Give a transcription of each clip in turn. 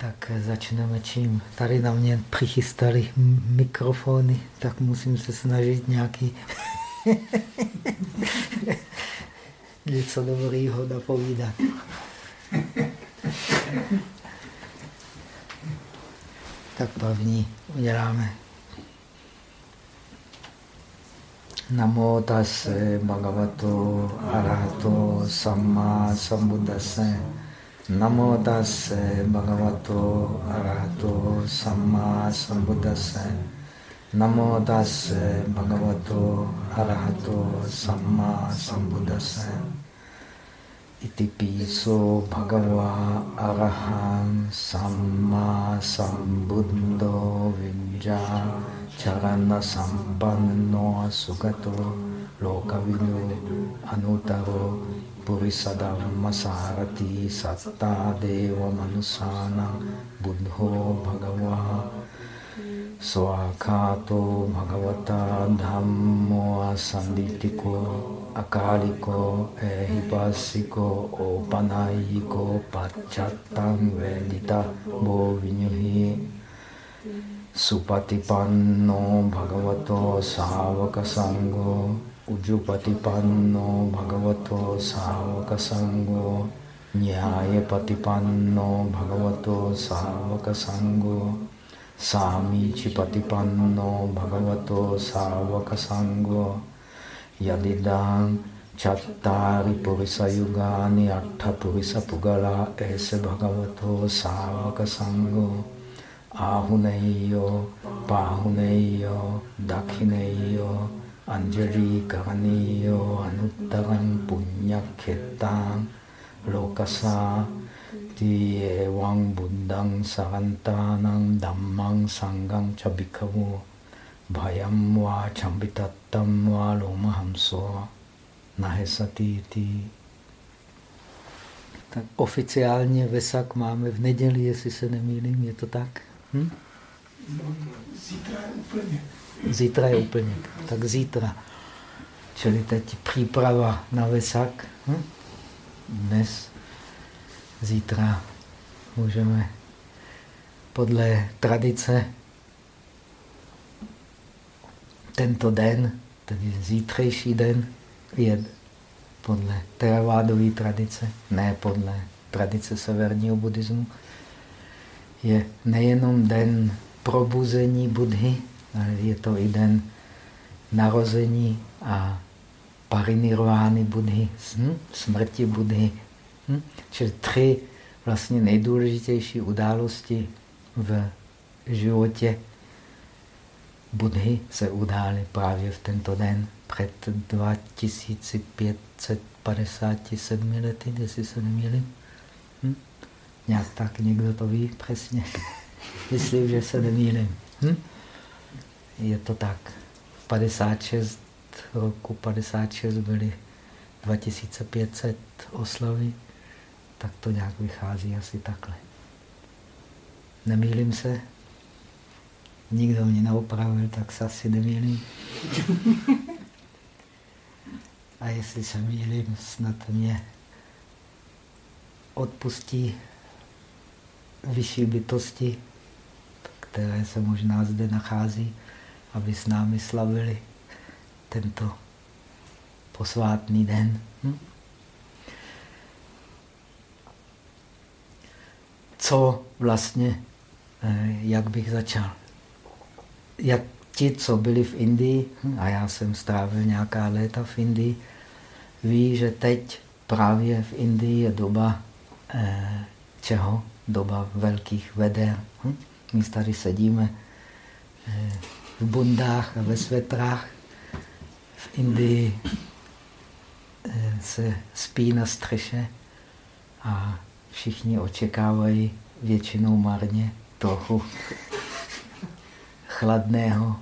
Tak začneme čím? Tady na mě přichystali mikrofony, tak musím se snažit nějaký něco dobrýho napovídat. Tak první uděláme. Namo tase bhagavato arahato samma sambuddhase Namo tase bhagavato arahato samma sambuddhase. Namo tase bhagavato arahato samma sambuddhase. Iti piso bhagava araham samma sambuddho vijja charana sampanno sugato lokavidu anutaro Purisadhammasarati satta deva manusana buddho bhagava swakato bhagavata dhammo asanditiko akaliko ehipasiko opanayiko pachattang vedita bo vinyuhi supatipanno bhagavato savaka उजुपतिपन्नो भगवतो सावकसङ्गो न्यायपतिपन्नो भगवतो सावकसङ्गो, सामीचिपतिपन्नो भगवतो सावकसङ्गो। यदिदां चत्तारि पुरुषयुगानि अट्ठपुरुषपुगला एष भगवतो सावकसङ्गो। आहुनैयो, पाहुनैयो, दक्षिणैयो Anjali Karaniyo Anuttaram Punyakhetang Lokasa Ti Ewang Buddhang Sarantanang Dhammang Sangang Chabikavu Bhayam Va Chambitattam Va Lomahamso Nahesati Ti tak oficiálně Vesak máme v neděli, jestli se nemýlím, je to tak? Hm? Zítra je úplně. Zítra je úplně. Tak zítra. Čili teď příprava na Vesak. Hm? Dnes, zítra můžeme podle tradice tento den, tedy zítřejší den, je podle teravádové tradice, ne podle tradice severního buddhismu, je nejenom den probuzení Budhy, je to i den narození a parinirvány Budhy, smrti Budhy. Hm? Čili tři vlastně nejdůležitější události v životě Budhy se udály právě v tento den před 2557 lety, jestli se nemýlím. Hm? Nějak tak někdo to ví přesně. Myslím, že se nemýlím. Hm? je to tak. 56 roku 56 byly 2500 oslavy, tak to nějak vychází asi takhle. Nemýlím se? Nikdo mě neopravil, tak se asi nemýlím. A jestli se mýlím, snad mě odpustí vyšší bytosti, které se možná zde nachází aby s námi slavili tento posvátný den. Hm? Co vlastně, eh, jak bych začal? Jak ti, co byli v Indii, hm, a já jsem strávil nějaká léta v Indii, ví, že teď právě v Indii je doba eh, čeho? Doba velkých veder. Hm? My tady sedíme eh, v bundách a ve svetrách. V Indii eh, se spí na střeše a všichni očekávají většinou marně trochu chladného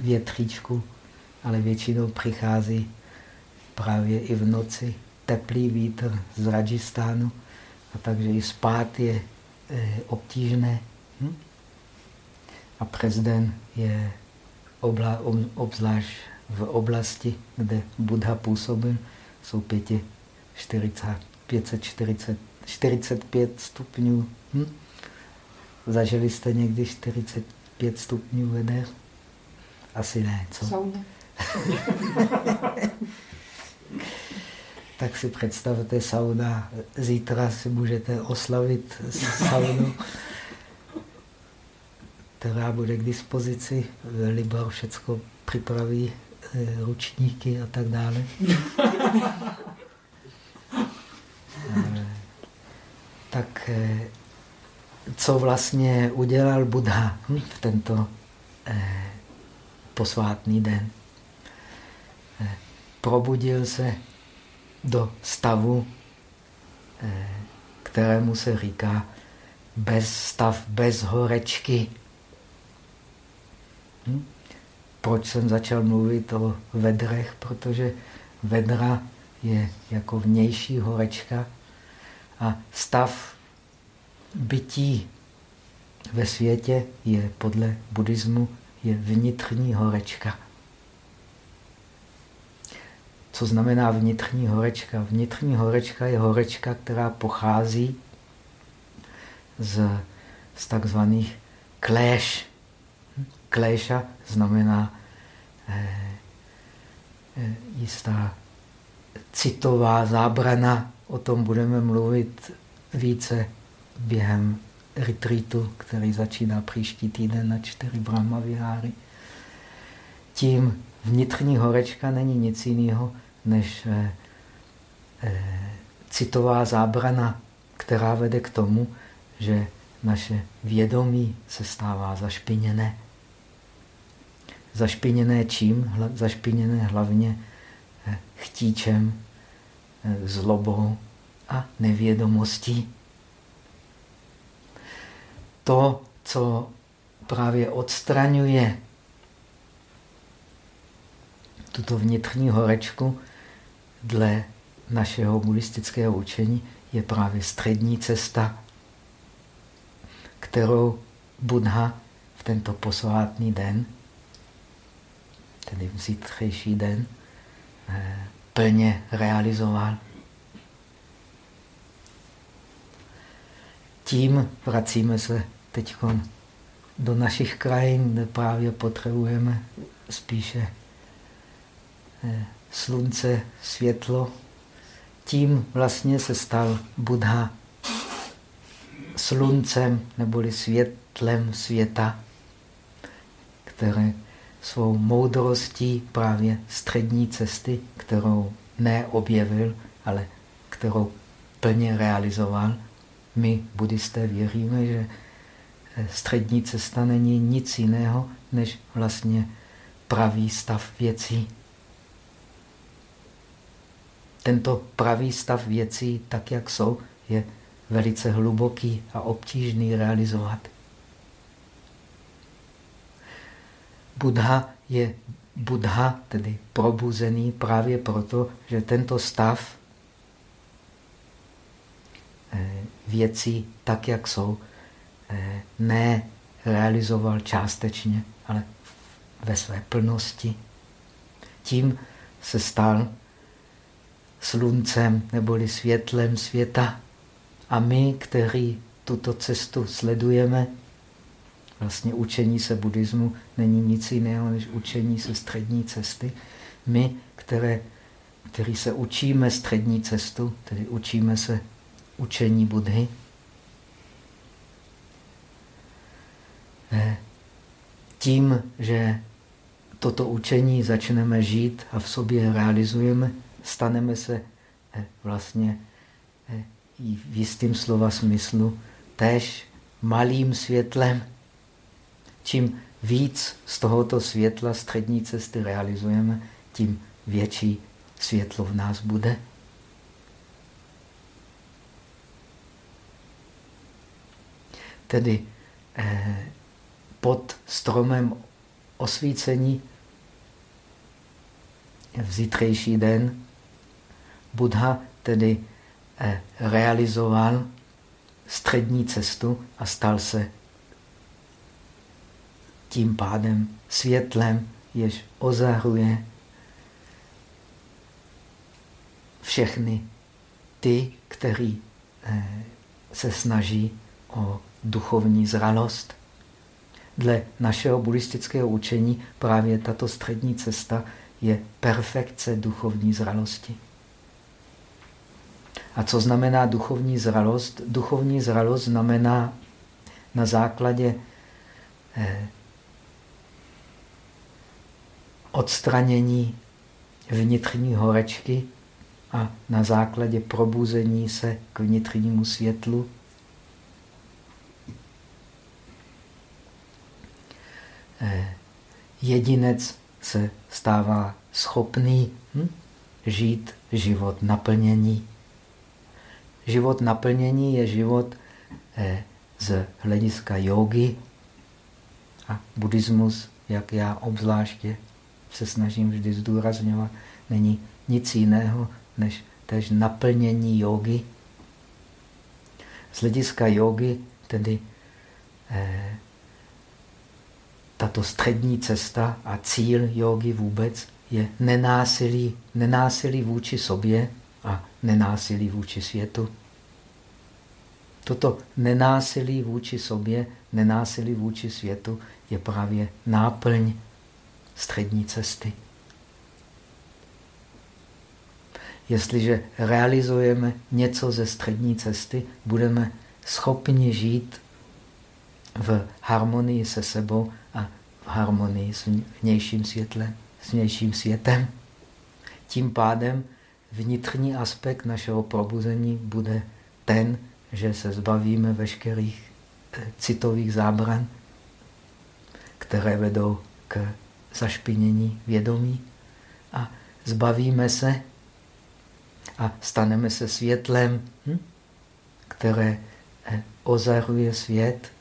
větříčku, ale většinou přichází právě i v noci teplý vítr z Rajistánu, a takže i spát je e, obtížné. Hm? A prezident je obla, obzvlášť v oblasti, kde Buddha působil, jsou 5, 40, 540, 45 stupňů hm? Zažili jste někdy 45 stupňů veder? Asi ne, co? Sauně. tak si představte sauna. Zítra si můžete oslavit saunu, která bude k dispozici. Libor všecko připraví, eh, ručníky a tak dále. Eh, tak eh, co vlastně udělal Buddha hm, v tento posvátný den? Probudil se do stavu, kterému se říká bez stav, bez horečky. Hm? Proč jsem začal mluvit o vedrech? Protože vedra je jako vnější horečka a stav bytí ve světě je podle buddhismu je vnitřní horečka. Co znamená vnitřní horečka? Vnitřní horečka je horečka, která pochází z, z takzvaných kléš. Kléša znamená eh, eh, jistá citová zábrana. O tom budeme mluvit více během retreatu, který začíná příští týden na čtyři Brahma Viháry. Tím vnitřní horečka není nic jiného než eh, citová zábrana, která vede k tomu, že naše vědomí se stává zašpiněné. Zašpiněné čím? Hla, zašpiněné hlavně eh, chtíčem, eh, zlobou a nevědomostí. To, co právě odstraňuje tuto vnitřní horečku dle našeho buddhistického učení je právě střední cesta, kterou Buddha v tento posvátný den, tedy v zítřejší den, eh, plně realizoval. Tím vracíme se teď do našich krajin, kde právě potřebujeme spíše Eh, slunce, světlo. Tím vlastně se stal Buddha sluncem neboli světlem světa, které svou moudrostí právě střední cesty, kterou neobjevil, ale kterou plně realizoval. My, buddhisté, věříme, že eh, střední cesta není nic jiného, než vlastně pravý stav věcí tento pravý stav věcí, tak jak jsou, je velice hluboký a obtížný realizovat. Buddha je Buddha, tedy probuzený právě proto, že tento stav eh, věcí, tak jak jsou, eh, ne realizoval částečně, ale ve své plnosti. Tím se stal sluncem neboli světlem světa. A my, kteří tuto cestu sledujeme, vlastně učení se buddhismu není nic jiného než učení se střední cesty. My, které, který se učíme střední cestu, tedy učíme se učení Budhy, eh, tím, že toto učení začneme žít a v sobě realizujeme, staneme se eh, vlastně eh, v jistým slova smyslu též malým světlem. Čím víc z tohoto světla střední cesty realizujeme, tím větší světlo v nás bude. Tedy eh, pod stromem osvícení v zítřejší den Buddha tedy eh, realizoval střední cestu a stal se tím pádem světlem, jež ozahruje všechny ty, kteří eh, se snaží o duchovní zralost. Dle našeho buddhistického učení právě tato střední cesta je perfekce duchovní zralosti. A co znamená duchovní zralost? Duchovní zralost znamená na základě eh, odstranění vnitřní horečky a na základě probuzení se k vnitřnímu světlu eh, jedinec se stává schopný hm, žít život naplnění. Život naplnění je život eh, z hlediska jogy a buddhismus, jak já obzvláště se snažím vždy zdůrazňovat, není nic jiného než tež naplnění jogy. Z hlediska jogy, tedy eh, tato střední cesta a cíl jogy vůbec je nenásilí, nenásilí vůči sobě a nenásilí vůči světu. Toto nenásilí vůči sobě, nenásilí vůči světu je právě náplň střední cesty. Jestliže realizujeme něco ze střední cesty, budeme schopni žít v harmonii se sebou a v harmonii s vnějším světlem, s vnějším světem. Tím pádem vnitřní aspekt našeho probuzení bude ten, že se zbavíme veškerých eh, citových zábran, které vedou k zašpinění vědomí a zbavíme se a staneme se světlem, hm? které eh, ozaruje svět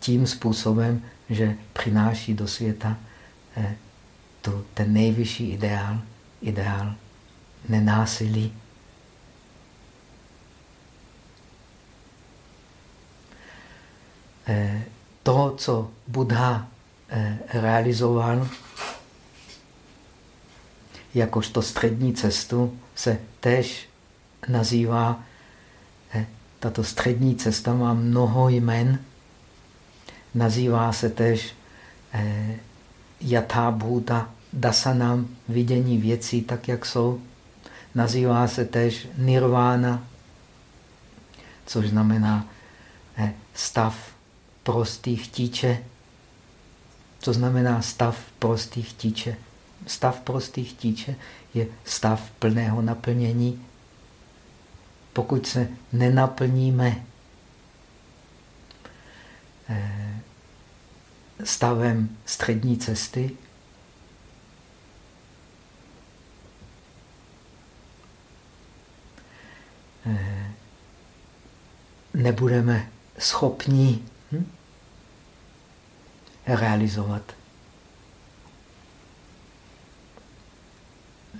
tím způsobem, že přináší do světa eh, to, ten nejvyšší ideál, ideál nenásilí. Eh, to, co Buddha eh, realizoval jakožto střední cestu, se též nazývá, tato střední cesta má mnoho jmen, nazývá se též eh, Yatha Bhuta Dasanam, vidění věcí tak, jak jsou. Nazývá se též Nirvana, což znamená eh, stav prostých tíče. Co znamená stav prostých tíče? Stav prostých tíče je stav plného naplnění. Pokud se nenaplníme eh, stavem střední cesty, eh, nebudeme schopni hm, realizovat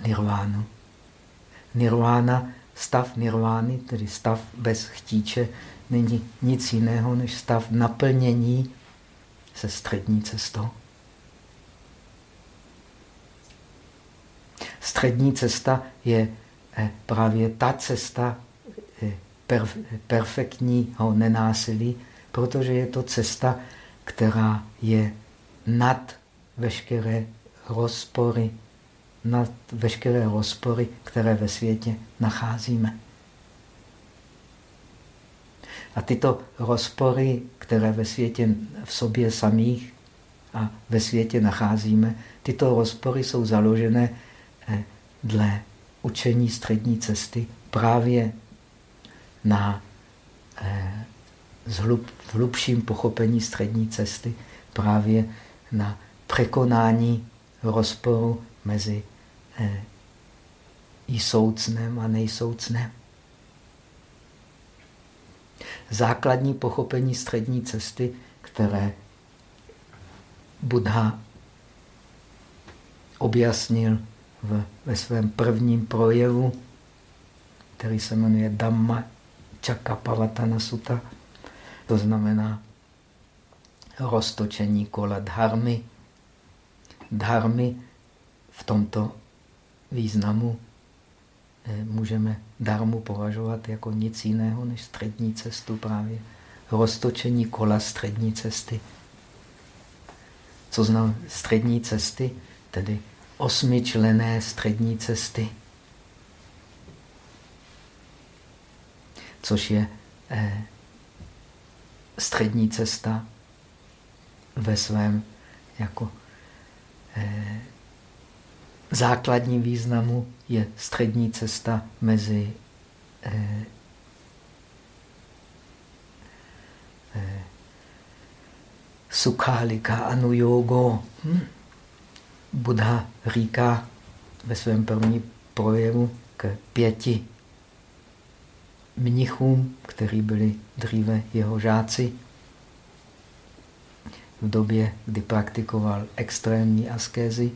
nirvánu. Nirvána, stav nirvány, tedy stav bez chtíče, není nic jiného než stav naplnění se střední cestou. Střední cesta je eh, právě ta cesta eh, perfektního nenásilí, protože je to cesta, která je nad veškeré rozpory, nad veškeré rozpory, které ve světě nacházíme. A tyto rozpory, které ve světě v sobě samých a ve světě nacházíme, tyto rozpory jsou založené eh, dle učení střední cesty právě na v hlubším pochopení střední cesty, právě na překonání rozporu mezi eh, i soucnem a nejsoucnem základní pochopení střední cesty, které Buddha objasnil v, ve svém prvním projevu, který se jmenuje Dhamma Chakapavatana Sutta. To znamená roztočení kola dharmy. Dharmy v tomto významu Eh, můžeme darmu považovat jako nic jiného než střední cestu právě roztočení kola střední cesty. Co znamená střední cesty? Tedy osmičlené střední cesty. Což je eh, střední cesta ve svém jako eh, základním významu je střední cesta mezi eh, eh, Sukhálika Anuyogo. Hm? Buddha říká ve svém první projevu k pěti mnichům, kteří byli dříve jeho žáci, v době, kdy praktikoval extrémní askézy,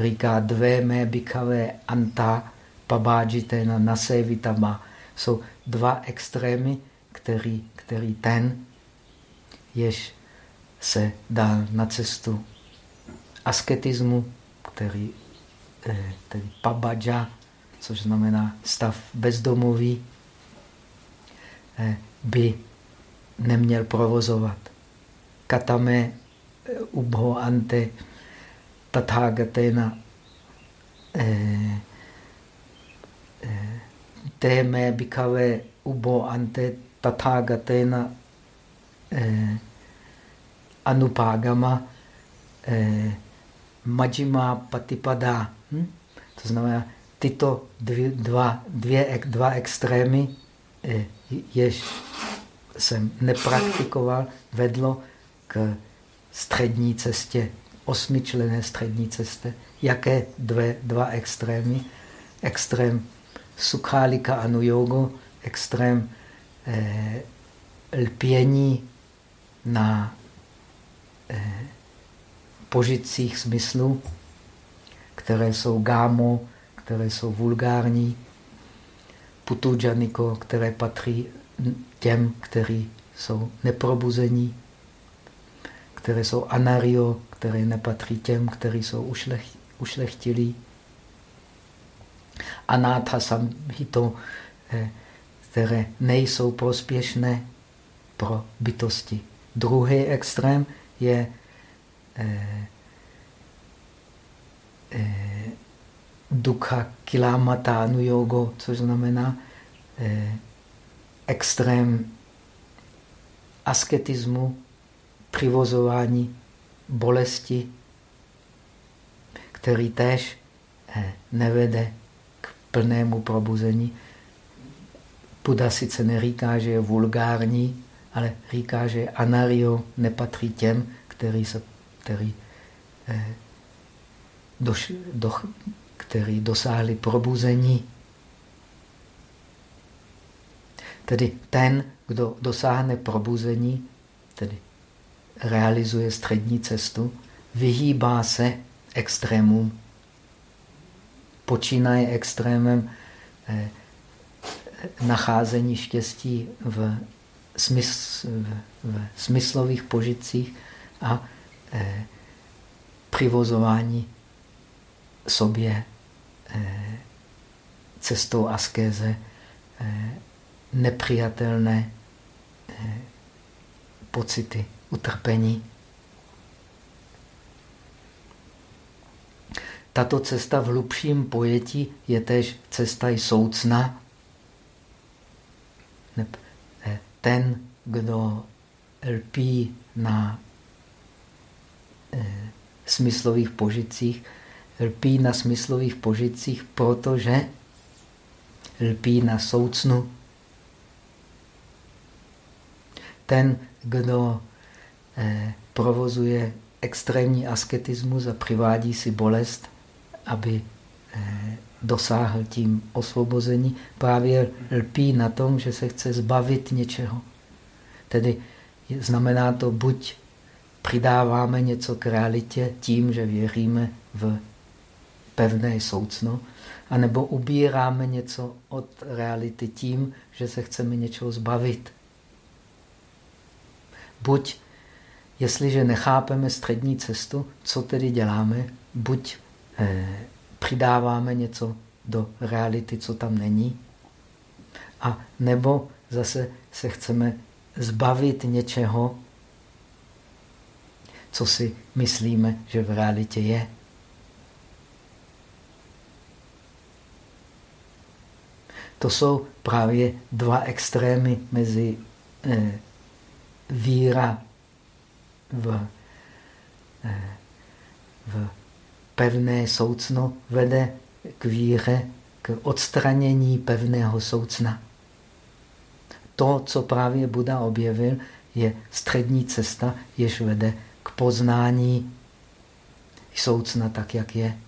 říká dvě mé bikavé anta pabážitena nasevitama. Jsou dva extrémy, který, který ten, jež se dal na cestu asketismu, který eh, tedy pabadža, což znamená stav bezdomový, by neměl provozovat. Katame eh, ubho ante tathagatena téme bikave ubo ante tathagatena anupágama eh, majima patipada. Hm? To znamená, tyto dva, dvě, dva extrémy, eh, jež jsem nepraktikoval, vedlo k střední cestě, osmičlené střední cestě. Jaké dvě, dva extrémy? Extrém Sukhálika Anuyogo, extrém eh, lpění na eh, požitcích smyslů, které jsou gámo, které jsou vulgární, putujaniko, které patří těm, kteří jsou neprobuzení, které jsou anario, které nepatří těm, kteří jsou ušlech, ušlechtilí. Anáta samhito, eh, které nejsou prospěšné pro bytosti. Druhý extrém je eh, eh, dukha kilamata anuyogo, což znamená eh, extrém asketismu, přivozování bolesti, který též eh, nevede k plnému probuzení. Buddha sice neříká, že je vulgární, ale říká, že anario nepatří těm, který, se, který, eh, doš, do, který dosáhli probuzení. Tedy ten, kdo dosáhne probuzení, tedy realizuje střední cestu, vyhýbá se extrémům. Počínaje extrémem eh, nacházení štěstí v, smysl, v, v smyslových požitcích a eh, přivozování sobě cestou askéze eh, nepřijatelné eh, pocity utrpení. Tato cesta v hlubším pojetí je tež cesta i soucna. Eh, ten, kdo lpí na eh, smyslových požitcích, lpí na smyslových požitcích, protože lpí na soucnu. Ten, kdo eh, provozuje extrémní asketismus a přivádí si bolest, aby eh, dosáhl tím osvobození, právě lpí na tom, že se chce zbavit něčeho. Tedy znamená to buď přidáváme něco k realitě tím, že věříme v pevné soucno, anebo ubíráme něco od reality tím, že se chceme něčeho zbavit. Buď, jestliže nechápeme střední cestu, co tedy děláme? Buď eh, přidáváme něco do reality, co tam není, a nebo zase se chceme zbavit něčeho, co si myslíme, že v realitě je. To jsou právě dva extrémy mezi eh, víra v, eh, v pevné soucno vede k víře, k odstranění pevného soucna. To, co právě Buda objevil, je střední cesta, jež vede k poznání soucna tak, jak je.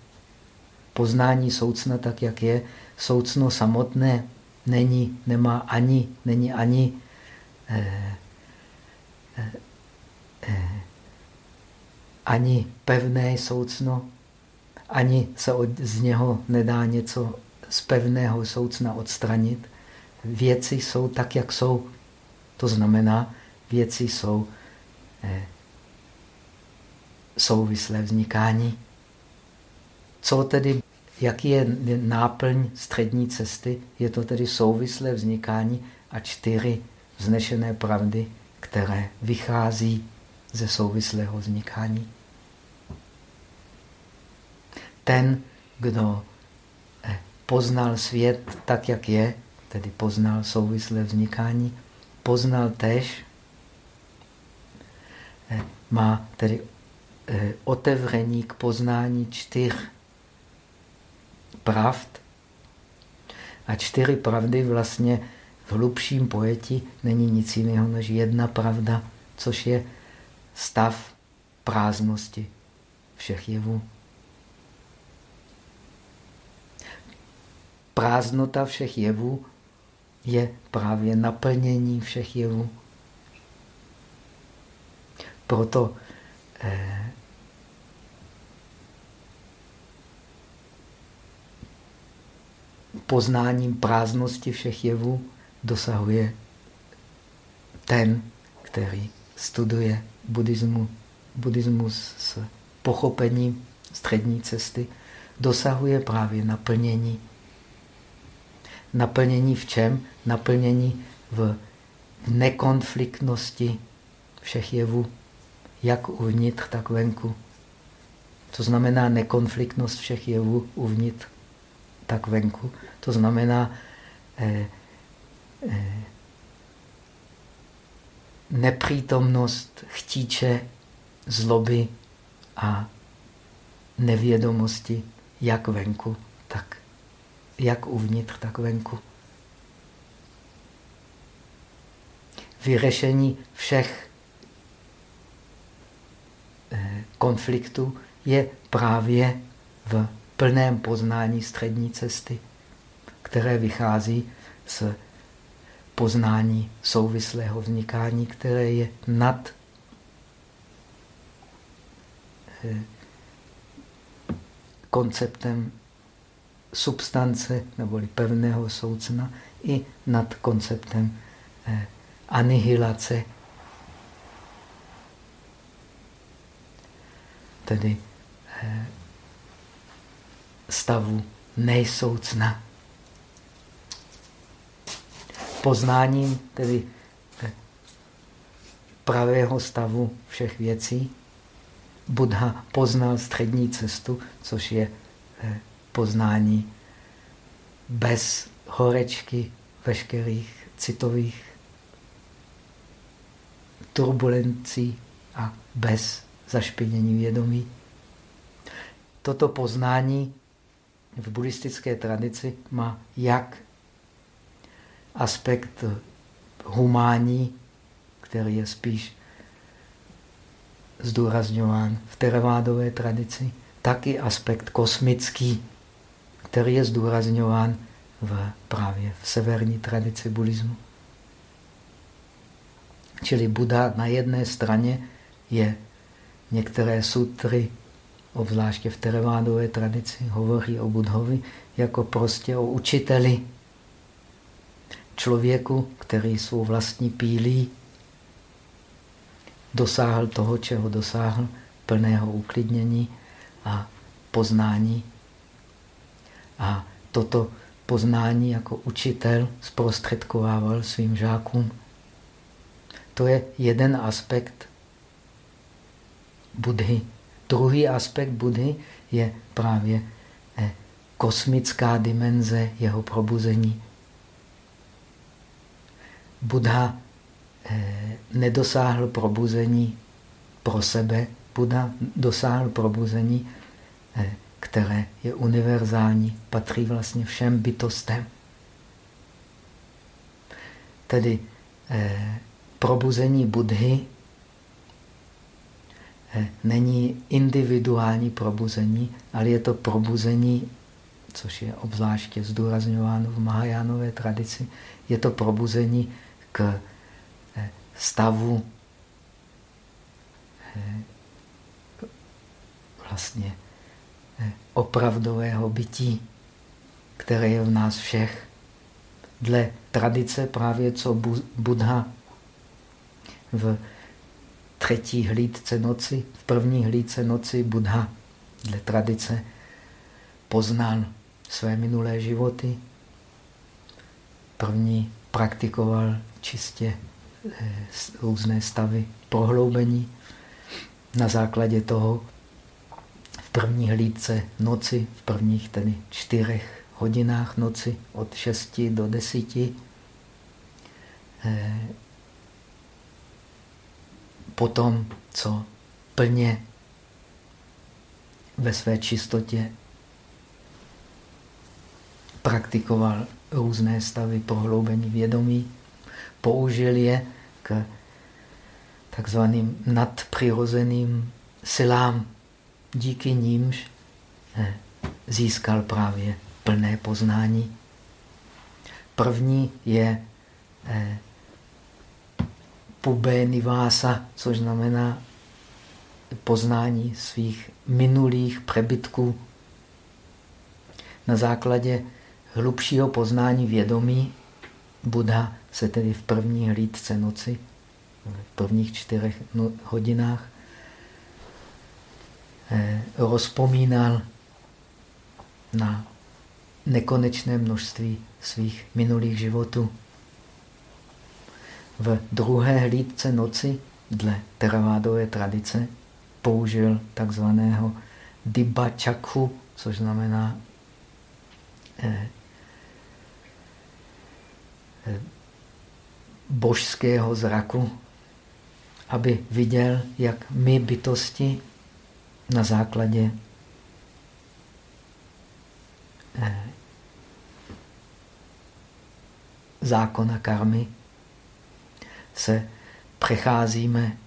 Poznání soucna tak, jak je, soucno samotné není, nemá ani, není ani eh, eh, eh, ani pevné soucno, ani se od, z něho nedá něco z pevného soucna odstranit. Věci jsou tak, jak jsou. To znamená, věci jsou eh, souvislé vznikání. Co tedy, jaký je náplň střední cesty? Je to tedy souvislé vznikání a čtyři vznešené pravdy, které vychází ze souvislého vznikání. Ten, kdo eh, poznal svět tak, jak je, tedy poznal souvislé vznikání, poznal tež, eh, má tedy eh, otevření k poznání čtyř pravd. A čtyři pravdy vlastně v hlubším pojetí není nic jiného než jedna pravda, což je stav prázdnosti všech jevů. Prázdnota všech jevů je právě naplnění všech jevů. Proto eh, poznáním prázdnosti všech jevů dosahuje ten, který studuje buddhismu, buddhismus s pochopením střední cesty, dosahuje právě naplnění. Naplnění v čem? Naplnění v nekonfliktnosti všech jevů, jak uvnitř, tak venku. To znamená nekonfliktnost všech jevů uvnitř, tak venku. To znamená eh, eh, nepřítomnost chtíče, zloby a nevědomosti, jak venku, tak jak uvnitř, tak venku. Vyřešení všech eh, konfliktů je právě v plném poznání střední cesty, které vychází z poznání souvislého vznikání, které je nad eh, konceptem substance neboli pevného soucna i nad konceptem eh, anihilace, tedy eh, stavu nejsoucna. Poznáním tedy eh, pravého stavu všech věcí Buddha poznal střední cestu, což je eh, poznání bez horečky veškerých citových turbulencí a bez zašpinění vědomí. Toto poznání v buddhistické tradici má jak aspekt humání, který je spíš zdůrazňován v teravádové tradici, tak i aspekt kosmický, který je zdůrazňován v, právě v severní tradici buddhismu. Čili Buddha na jedné straně je některé sutry, obzvláště v teravádové tradici, hovoří o Budhovi jako prostě o učiteli, člověku, který svou vlastní pílí dosáhl toho, čeho dosáhl, plného uklidnění a poznání. A toto poznání jako učitel zprostředkovával svým žákům. To je jeden aspekt Budhy. Druhý aspekt Budhy je právě eh, kosmická dimenze jeho probuzení. Buddha eh, nedosáhl probuzení pro sebe. Buddha dosáhl probuzení, eh, které je univerzální, patří vlastně všem bytostem. Tedy probuzení Budhy není individuální probuzení, ale je to probuzení, což je obzvláště zdůrazňováno v Mahajánové tradici, je to probuzení k eh, stavu eh, vlastně eh, opravdového bytí, které je v nás všech. Dle tradice právě co Buddha v třetí hlídce noci, v první hlídce noci Buddha dle tradice poznal své minulé životy. První praktikoval čistě eh, různé stavy prohloubení. Na základě toho v první hlídce noci, v prvních tedy čtyřech hodinách noci od 6 do 10 eh, potom, co plně ve své čistotě praktikoval různé stavy prohloubení vědomí, použil je k takzvaným nadpřirozeným silám, díky nímž eh, získal právě plné poznání. První je eh, pubé nivása, což znamená poznání svých minulých přebytků. Na základě hlubšího poznání vědomí Buddha se tedy v první hlídce noci, v prvních čtyřech no, hodinách, eh, rozpomínal na nekonečné množství svých minulých životů. V druhé hlídce noci, dle teravádové tradice, použil takzvaného Dibba Chakhu, což znamená eh, eh, božského zraku, aby viděl, jak my bytosti na základě eh, zákona karmy se přecházíme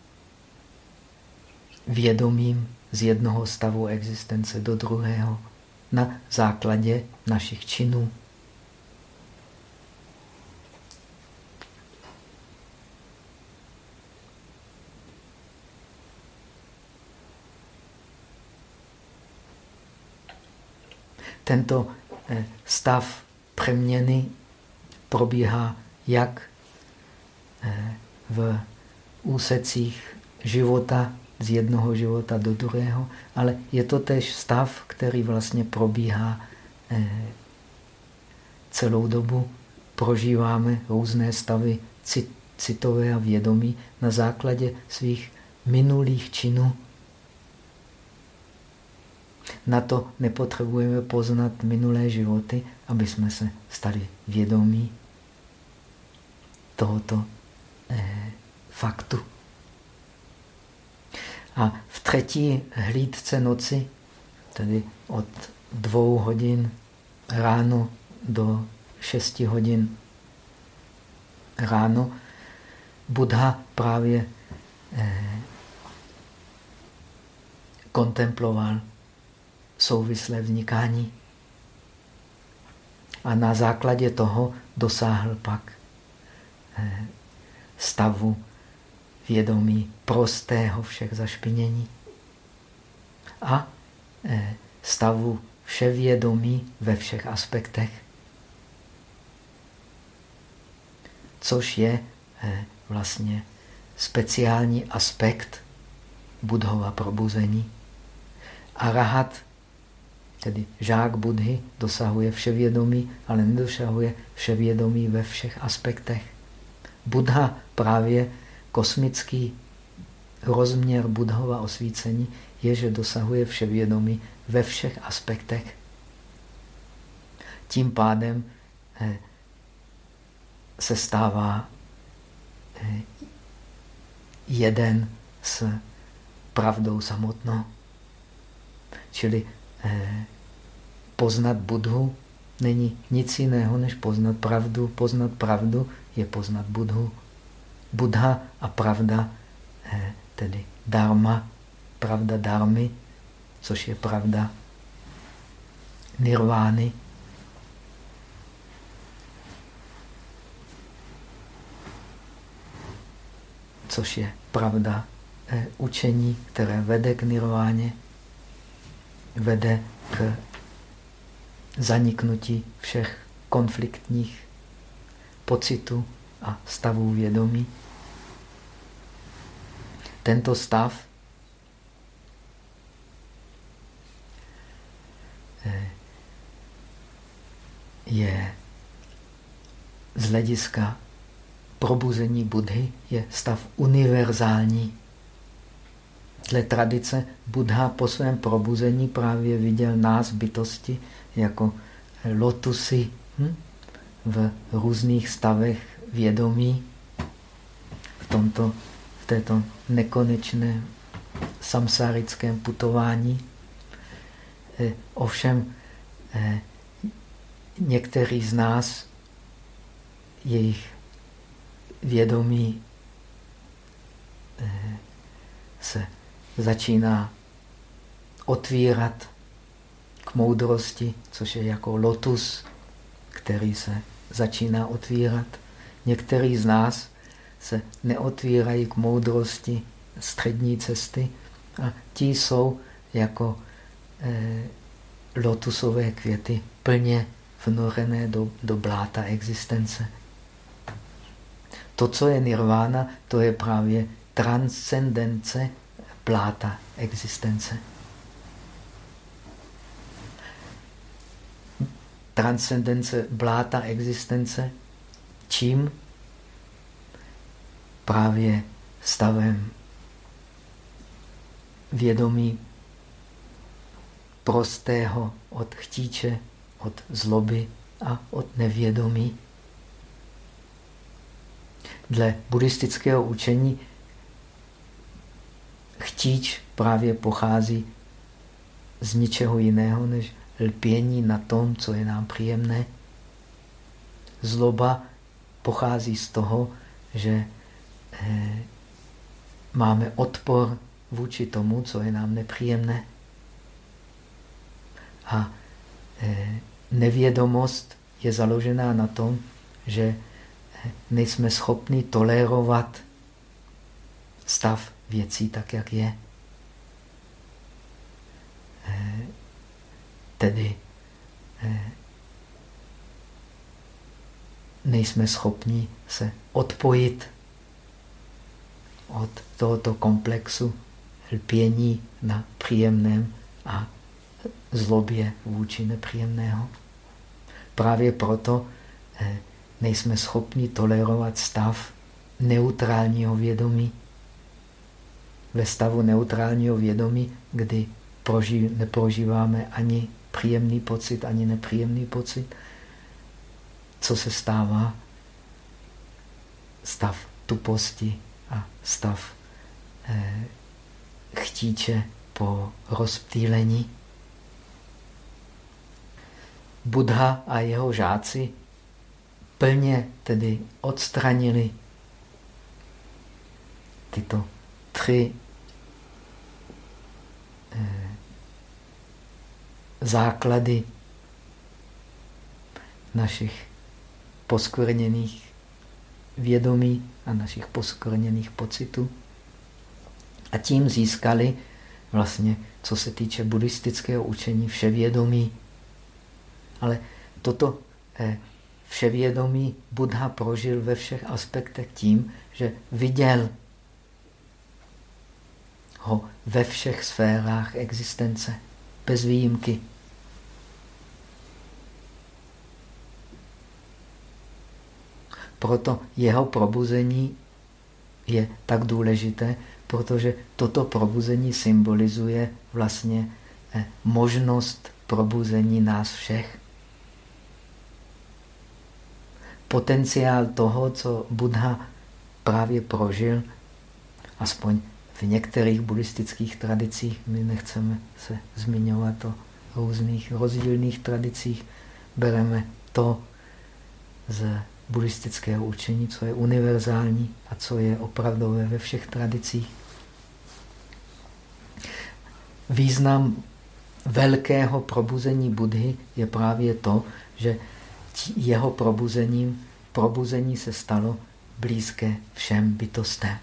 vědomím z jednoho stavu existence do druhého na základě našich činů. Tento eh, stav přeměny probíhá jak v úsecích života z jednoho života do druhého, ale je to tež stav, který vlastně probíhá eh, celou dobu. Prožíváme různé stavy citové a vědomí na základě svých minulých činů. Na to nepotřebujeme poznat minulé životy, aby jsme se stali vědomí tohoto eh, faktu. A v třetí hlídce noci, tedy od dvou hodin ráno do šesti hodin ráno, Buddha právě eh, kontemploval souvislé vznikání. A na základě toho dosáhl pak eh, stavu vědomí prostého všech zašpinění a eh, stavu vševědomí ve všech aspektech. Což je eh, vlastně speciální aspekt budhova probuzení. Arahat, tedy žák Budhy, dosahuje vševědomí, ale nedosahuje vševědomí ve všech aspektech. Buddha právě kosmický rozměr Budhova osvícení je, že dosahuje vševědomí ve všech aspektech. Tím pádem eh, se stává eh, jeden s pravdou samotnou. Čili eh, poznat Budhu není nic jiného, než poznat pravdu. Poznat pravdu je poznat Budhu. Buddha a pravda, eh, tedy dharma, pravda dharmy, což je pravda nirvány, což je pravda eh, učení, které vede k nirváně, vede k zaniknutí všech konfliktních pocitů a stavů vědomí. Tento stav eh, je z hlediska probuzení Budhy je stav univerzální. Dle tradice Buddha po svém probuzení právě viděl nás bytosti jako lotusy hm? v různých stavech vědomí v, tomto, této nekonečné samsárickém putování. Eh, ovšem, eh, některý z nás, jejich vědomí eh, se začíná otvírat k moudrosti, což je jako lotus, který se začíná otvírat. Některý z nás se neotvírají k moudrosti střední cesty a ti jsou jako eh, lotusové květy plně vnorené do, do bláta existence. To, co je nirvána, to je právě transcendence pláta existence. Transcendence bláta existence. Čím? Právě stavem vědomí prostého od chtíče, od zloby a od nevědomí. Dle buddhistického učení chtíč právě pochází z ničeho jiného, než lpění na tom, co je nám příjemné. Zloba pochází z toho, že máme odpor vůči tomu, co je nám nepříjemné. A eh, nevědomost je založená na tom, že nejsme schopni tolerovat stav věcí tak, jak je. Eh, tedy eh, nejsme schopni se odpojit od tohoto komplexu lpění na příjemném a zlobě vůči nepříjemného. Právě proto eh, nejsme schopni tolerovat stav neutrálního vědomí. Ve stavu neutrálního vědomí, kdy proži, neprožíváme ani příjemný pocit, ani nepříjemný pocit, co se stává? Stav tuposti a stav eh, chtíče po rozptýlení. Buddha a jeho žáci plně tedy odstranili tyto tři eh, základy našich poskvrněných vědomí a našich poskvrněných pocitů. A tím získali vlastně, co se týče buddhistického učení, vševědomí. Ale toto eh, vševědomí Buddha prožil ve všech aspektech tím, že viděl ho ve všech sférách existence, bez výjimky. Proto jeho probuzení je tak důležité, protože toto probuzení symbolizuje vlastně eh, možnost probuzení nás všech. Potenciál toho, co Buddha právě prožil, aspoň v některých buddhistických tradicích, my nechceme se zmiňovat o různých rozdílných tradicích, bereme to z buddhistického učení, co je univerzální a co je opravdové ve všech tradicích. Význam velkého probuzení Budhy je právě to, že jeho probuzením probuzení se stalo blízké všem bytostem.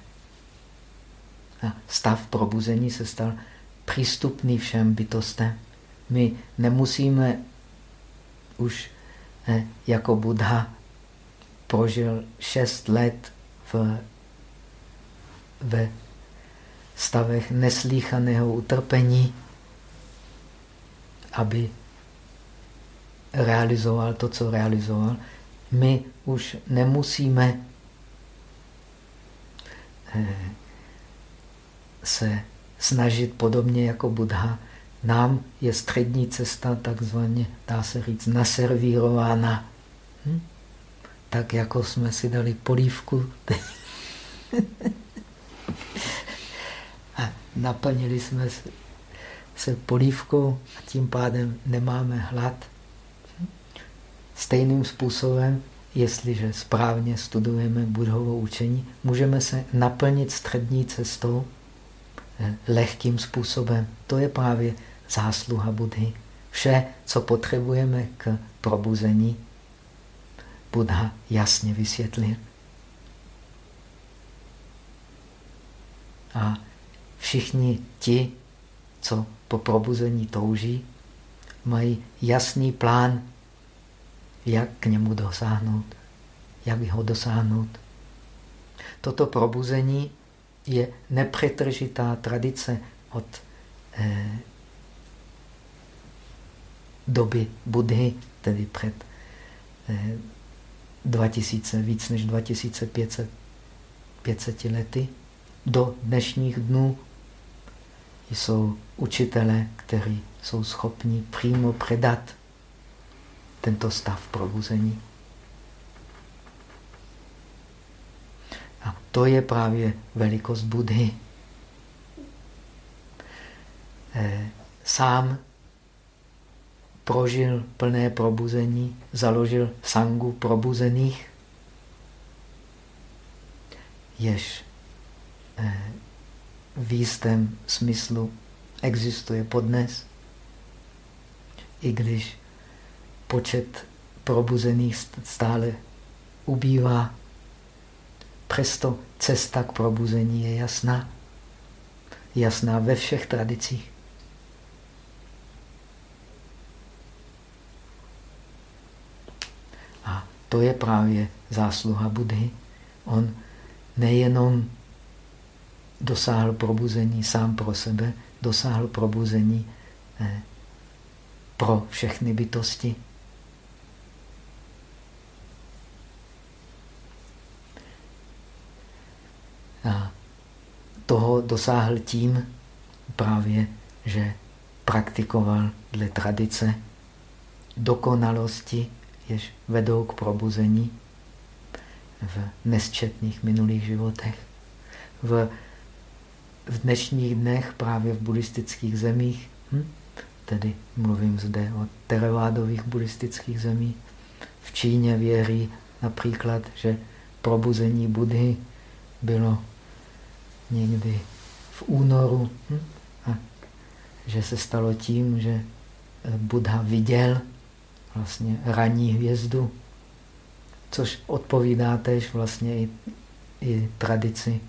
A stav probuzení se stal přístupný všem bytostem. My nemusíme už eh, jako Buddha prožil šest let v, ve stavech neslíchaného utrpení, aby realizoval to, co realizoval. My už nemusíme eh, se snažit podobně jako Buddha. Nám je střední cesta takzvaně, dá se říct, naservírována. Hm? Tak jako jsme si dali polívku a naplnili jsme se polívkou a tím pádem nemáme hlad. Stejným způsobem, jestliže správně studujeme budhovo učení, můžeme se naplnit střední cestou eh, lehkým způsobem. To je právě zásluha Budhy. Vše, co potřebujeme k probuzení, Buddha jasně vysvětlil. A všichni ti, co po probuzení touží, mají jasný plán, jak k němu dosáhnout, jak ho dosáhnout. Toto probuzení je nepřetržitá tradice od eh, doby Budhy, tedy před eh, 2000, víc než 2500 500 lety do dnešních dnů jsou učitelé, kteří jsou schopni přímo předat tento stav probuzení. A to je právě velikost Budhy. Eh, sám prožil plné probuzení, založil sangu probuzených, jež eh, v jistém smyslu existuje podnes, i když počet probuzených stále ubývá. Přesto cesta k probuzení je jasná. Jasná ve všech tradicích. A to je právě zásluha Budhy. On nejenom dosáhl probuzení sám pro sebe, dosáhl probuzení eh, pro všechny bytosti. A toho dosáhl tím právě, že praktikoval dle tradice dokonalosti, jež vedou k probuzení v nesčetných minulých životech. V, v dnešních dnech právě v buddhistických zemích, hm, tedy mluvím zde o teravádových buddhistických zemích, v Číně věří například, že probuzení Budhy bylo někdy v únoru hm, a že se stalo tím, že Buddha viděl vlastně ranní hvězdu, což odpovídá tež vlastně i, i tradici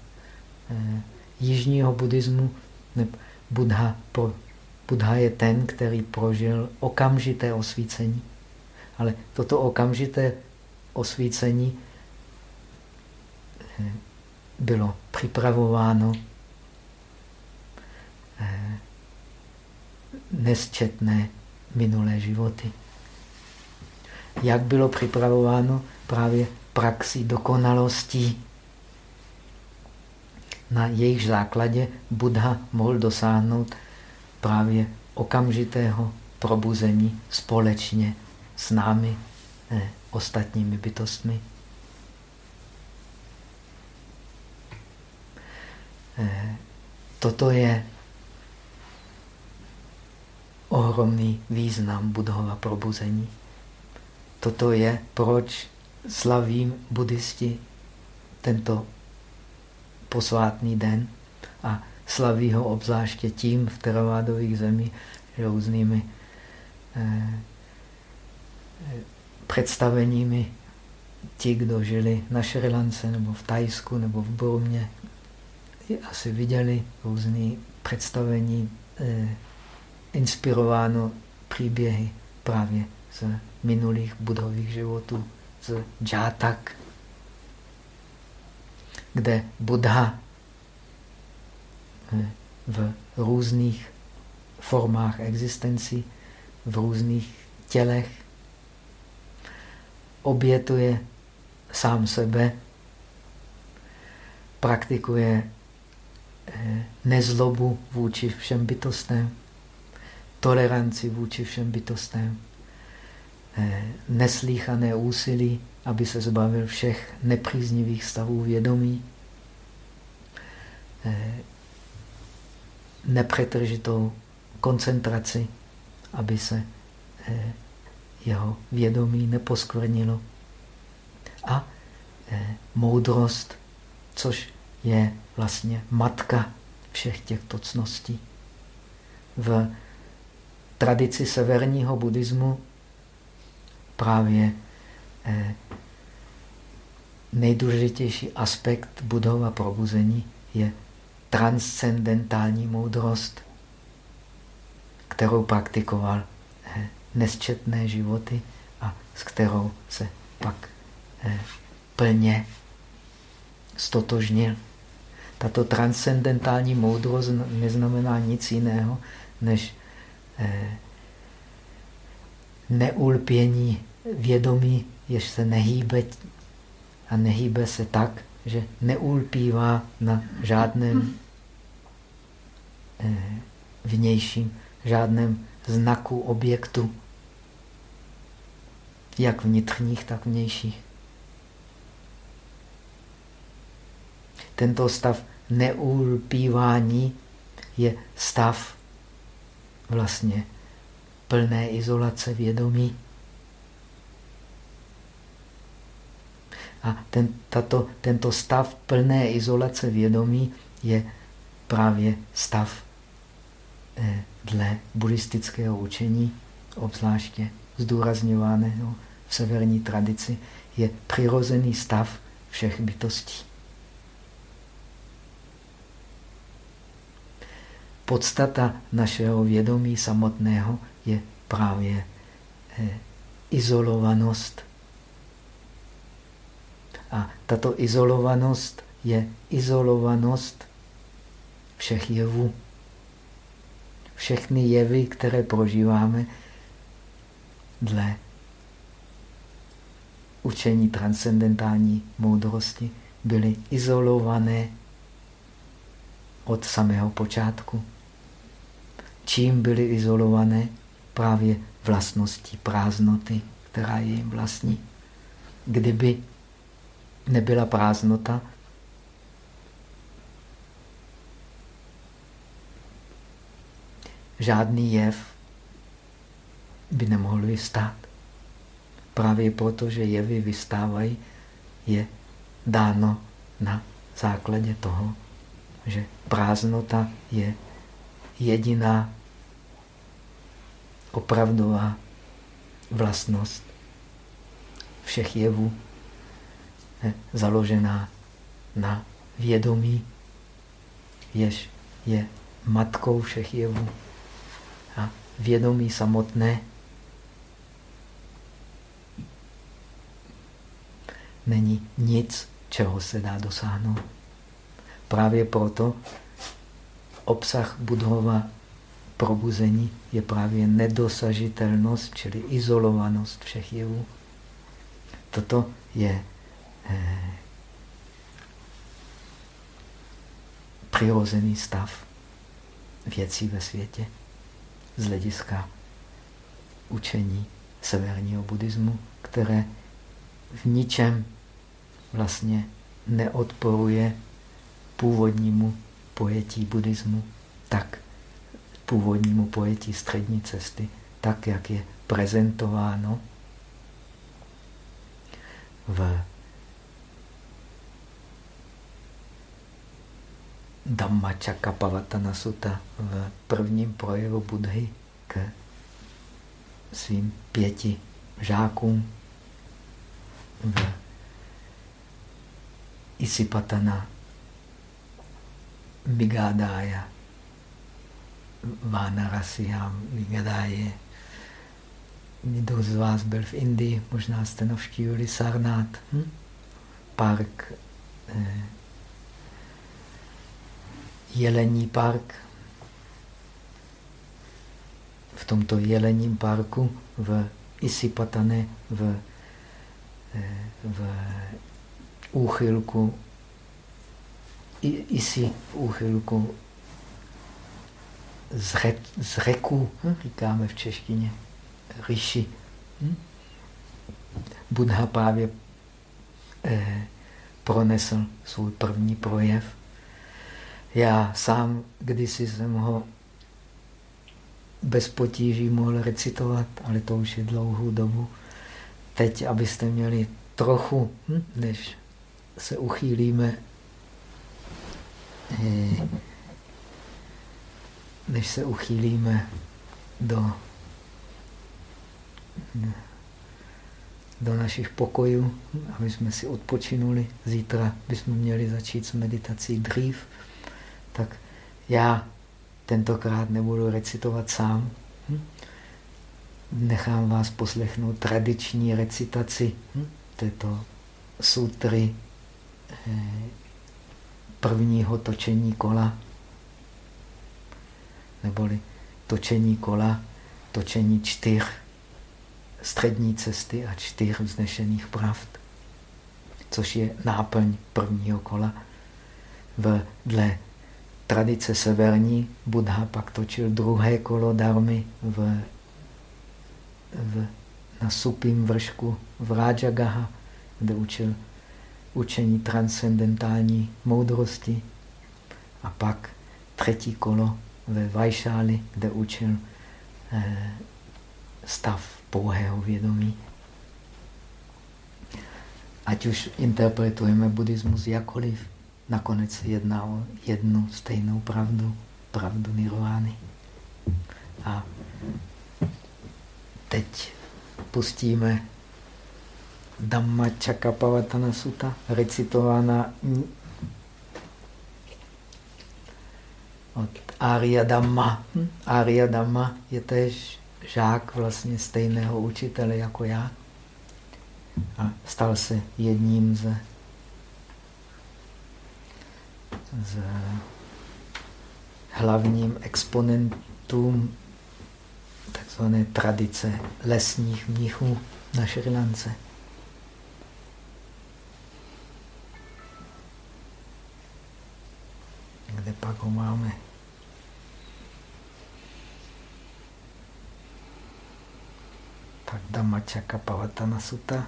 eh, jižního buddhismu. Buddha, pro, Buddha je ten, který prožil okamžité osvícení. Ale toto okamžité osvícení eh, bylo připravováno eh, nesčetné minulé životy jak bylo připravováno právě praxi dokonalostí. na jejich základě Buddha mohl dosáhnout právě okamžitého probuzení společně s námi, eh, ostatními bytostmi. Eh, toto je ohromný význam budhova probuzení. Toto je, proč slavím buddhisti tento posvátný den a slaví ho obzvláště tím v teravádových zemích různými eh, eh, představeními ti, kdo žili na Šrilance nebo v Tajsku nebo v Burmě, asi viděli různé představení eh, inspirováno příběhy právě z minulých budových životů, z džátak, kde Buddha eh, v různých formách existencí, v různých tělech obětuje sám sebe, praktikuje eh, nezlobu vůči všem bytostem, toleranci vůči všem bytostem, neslíchané úsilí, aby se zbavil všech nepříznivých stavů vědomí, eh, nepřetržitou koncentraci, aby se eh, jeho vědomí neposkvrnilo. A moudrost, což je vlastně matka všech těchto cností. V tradici severního buddhismu právě eh, nejdůležitější aspekt budova probuzení je transcendentální moudrost, kterou praktikoval eh, nesčetné životy a s kterou se pak eh, plně stotožnil. Tato transcendentální moudrost neznamená nic jiného, než neulpění vědomí, jež se nehýbe a nehýbe se tak, že neulpívá na žádném eh, vnějším, žádném znaku objektu, jak vnitřních, tak vnějších. Tento stav neulpívání je stav vlastně plné izolace vědomí. A ten, tato, tento stav plné izolace vědomí je právě stav eh, dle buddhistického učení, obzvláště zdůrazňovaného v severní tradici, je přirozený stav všech bytostí. podstata našeho vědomí samotného je právě eh, izolovanost. A tato izolovanost je izolovanost všech jevů. Všechny jevy, které prožíváme dle učení transcendentální moudrosti, byly izolované od samého počátku čím byly izolované? Právě vlastností prázdnoty, která je jim vlastní. Kdyby nebyla prázdnota, žádný jev by nemohl vystát. Právě proto, že jevy vystávají, je dáno na základě toho, že prázdnota je jediná opravdová vlastnost všech jevů, založená na vědomí, jež je matkou všech jevů. A vědomí samotné není nic, čeho se dá dosáhnout. Právě proto obsah budhova probuzení je právě nedosažitelnost, čili izolovanost všech jevů. Toto je eh, přirozený stav věcí ve světě z hlediska učení severního buddhismu, které v ničem vlastně neodporuje původnímu pojetí buddhismu, tak původnímu pojetí střední cesty, tak, jak je prezentováno v Dhammachakkapavatana Sutta v prvním projevu Budhy k svým pěti žákům v Isipatana Migádája Vánarasiam Migádáje kdo z vás byl v Indii, možná jste navštívili Sarnát, hm? park, eh, jelení park. V tomto jelenním parku v Isipatane, v, eh, v úchylku, Isi v úchylku z, re, z reku, hm? říkáme v češtině Rishi. Hm? Buddha právě eh, pronesl svůj první projev. Já sám kdysi jsem ho bez potíží mohl recitovat, ale to už je dlouhou dobu. Teď, abyste měli trochu, hm, než se uchýlíme, eh, než se uchýlíme do do našich pokojů, aby jsme si odpočinuli. Zítra bychom měli začít s meditací dřív. Tak já tentokrát nebudu recitovat sám. Nechám vás poslechnout tradiční recitaci této sutry eh, prvního točení kola, neboli točení kola, točení čtyř střední cesty a čtyř vznešených pravd, což je náplň prvního kola. V, dle tradice severní Buddha pak točil druhé kolo darmy v, v, na supím vršku v Rajagaha, kde učil učení transcendentální moudrosti a pak třetí kolo ve Vajšáli, kde učil eh, stav pouhého vědomí. Ať už interpretujeme buddhismus jakoliv, nakonec se jedná o jednu stejnou pravdu, pravdu nirvány. A teď pustíme Dhamma Chakapavatana Sutta, recitována od Arya Dhamma. Hm? Arya Dhamma je tež žák vlastně stejného učitele jako já a stal se jedním z, z hlavním exponentům takzvané tradice lesních mnichů na Šrilance. Kde pak ho máme? tak Dhammachaka Pavatana Sutta.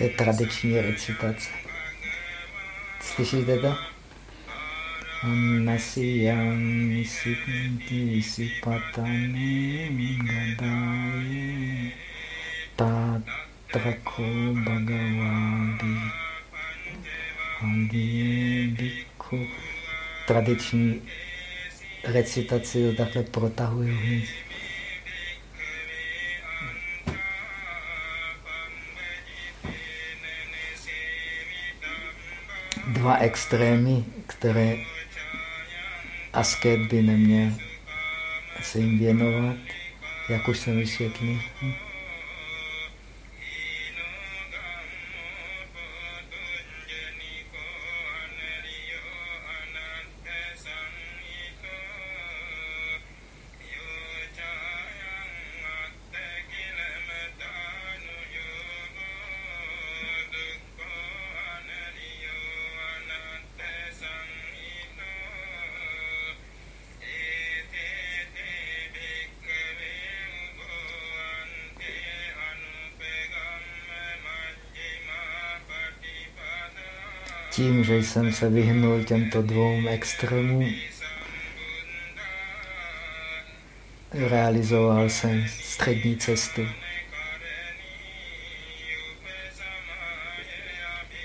To je tradiční recitace. Slyšíte to? Nasiyam Siddhi Sipatane Gadaye Tatrako Bhagavadi Agye Bhikkhu Tradiční recitaci to takhle protahuju. Dva extrémy, které asket by neměl se jim věnovat, jak už jsem vysvětlil. Jsem se vyhnul těmto dvou extrémům, realizoval jsem střední cestu,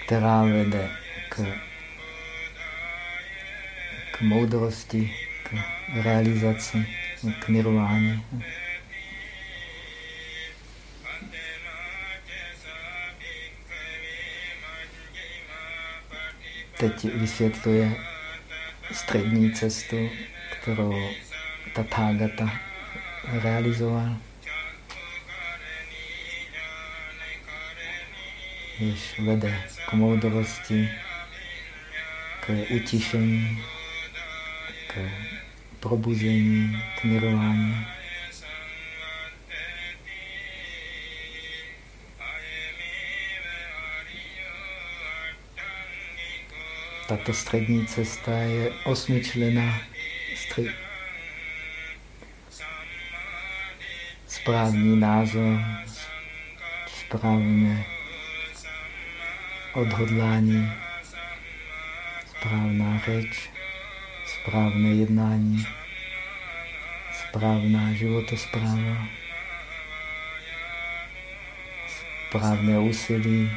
která vede k, k moudrosti, k realizaci, k nirváně. Teď vysvětluje střední cestu, kterou Tathagata realizoval. Jež vede k moudrosti, k utišení, k probuzení, k mirování. Tato střední cesta je osmičlená střed... správný názor, správné odhodlání, správná řeč, správné jednání, správná životospráva, správné úsilí,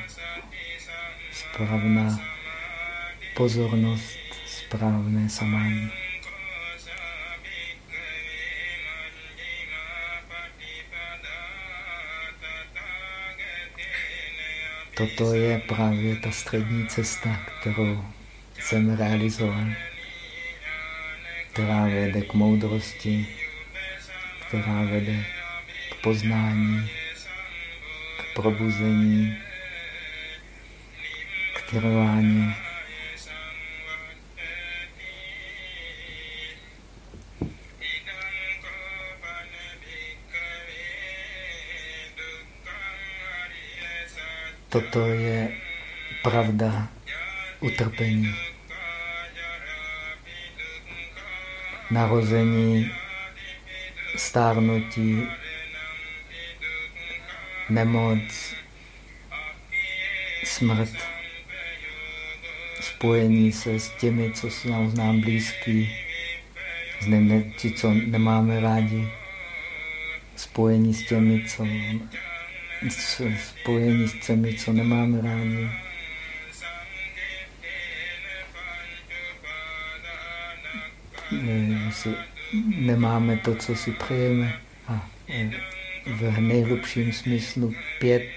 správná pozornost, správné samání. Toto je právě ta střední cesta, kterou jsem realizoval, která vede k moudrosti, která vede k poznání, k probuzení, k trvání. Toto je pravda utrpení. Narození, stárnutí, nemoc, smrt, spojení se s těmi, co jsou nám blízký, s ti, co nemáme rádi, spojení s těmi, co spojení s těmi, co nemáme rádi. Nemáme to, co si přejeme. A e, v nejhlubším smyslu pět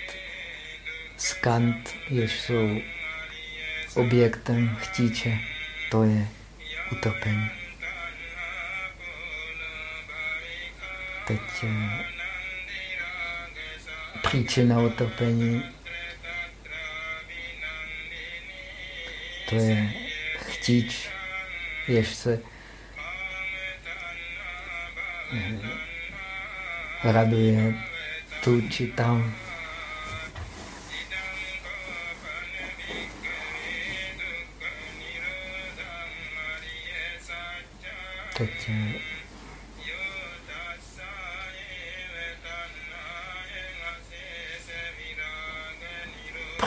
skant, jež jsou objektem chtíče, to je utopení. Teď e, příčina utopení. To je chtíč, jež se eh, raduje tu či tam. Teď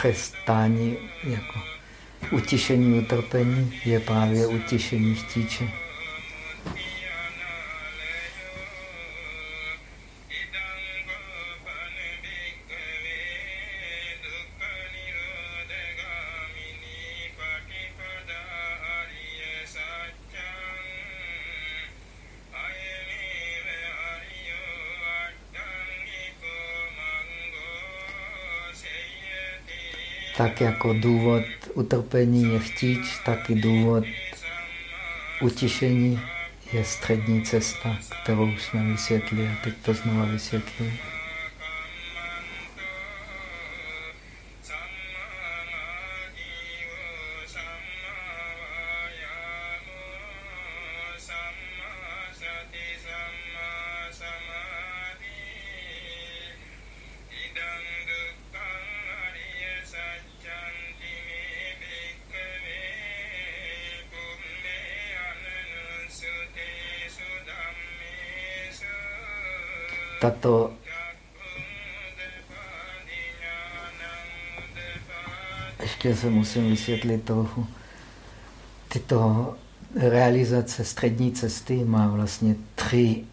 přestání jako utišení utrpení je právě utišení chtíče. Jako důvod utrpení je chtíč, tak i důvod utišení je střední cesta, kterou jsme vysvětlili a teď to znova vysvětlili. Se musím vysvětlit trochu. Tyto realizace střední cesty má vlastně tři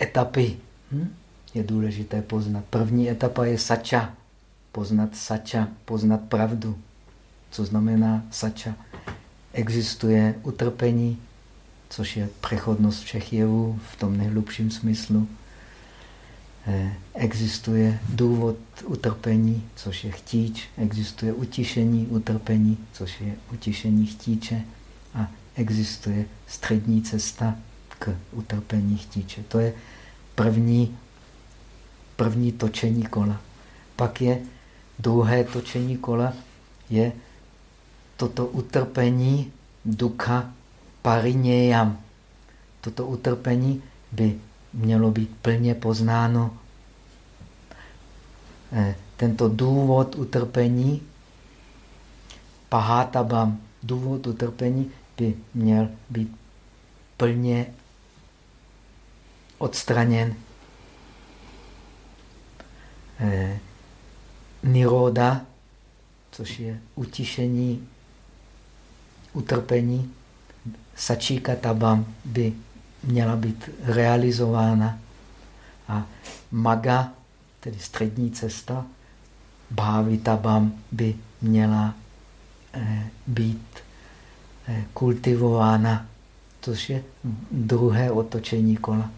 etapy. Hm? Je důležité poznat. První etapa je sača. Poznat sača, poznat pravdu. Co znamená sača? Existuje utrpení, což je přechodnost všech jevů v tom nejhlubším smyslu. Eh, existuje důvod utrpení, což je chtíč. Existuje utišení utrpení, což je utišení chtíče. A existuje střední cesta k utrpení chtíče. To je první, první točení kola. Pak je druhé točení kola, je toto utrpení ducha parinějam. Toto utrpení by mělo být plně poznáno. Eh, tento důvod utrpení, pahátabam, důvod utrpení by měl být plně odstraněn. Eh, niroda, což je utišení utrpení, sačíka tabam by měla být realizována a maga, tedy střední cesta, bhavitabam by měla eh, být eh, kultivována, což je druhé otočení kola.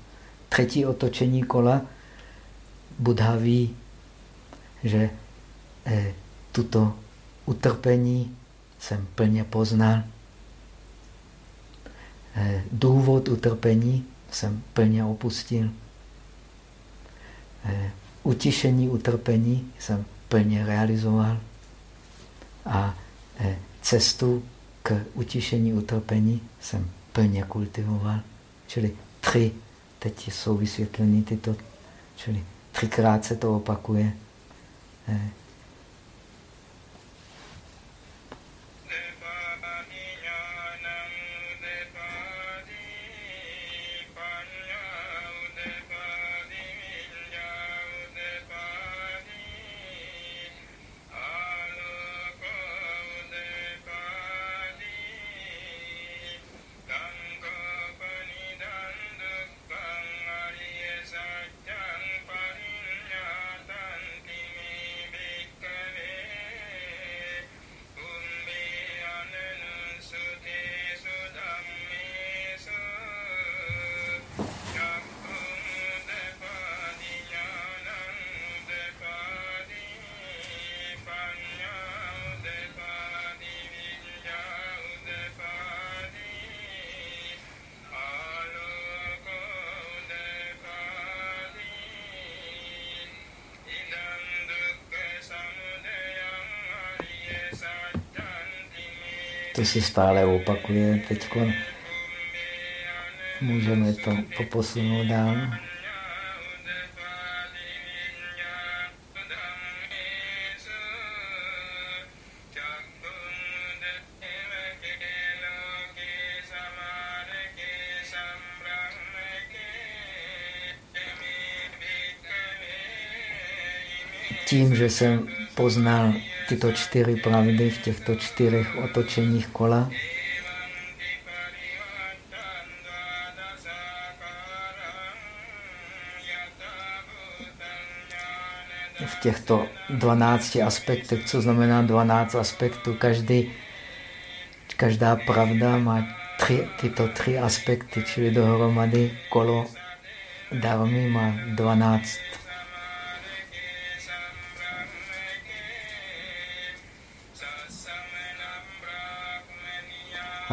Třetí otočení kola Buddha ví, že eh, tuto utrpení jsem plně poznal. Důvod utrpení jsem plně opustil. Utišení utrpení jsem plně realizoval. A eh, cestu k utišení utrpení jsem plně kultivoval. Čili tři, teď jsou vysvětleny tyto, čili třikrát se to opakuje. To se stále opakuje. Teď můžeme to poposunout dál. Tím, že jsem poznal tyto čtyři pravdy v těchto čtyřech otočeních kola. V těchto 12 aspektech, co znamená 12 aspektů, každý, každá pravda má tři, tyto tři aspekty, čili dohromady kolo darmy má 12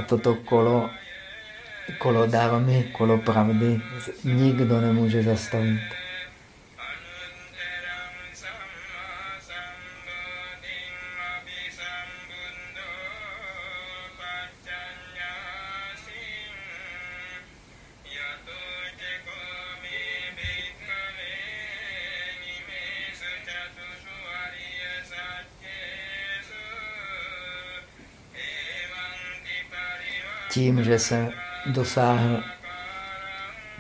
toto kolo, kolo dármy, kolo pravdy, nikdo nemůže zastavit. Že se dosáhl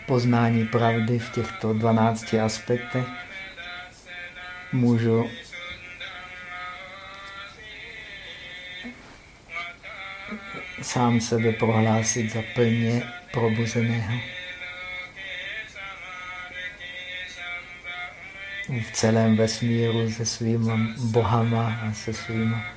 poznání pravdy v těchto 12 aspektech, můžu sám sebe prohlásit za plně probuzeného. V celém vesmíru se svýma bohama a se svýma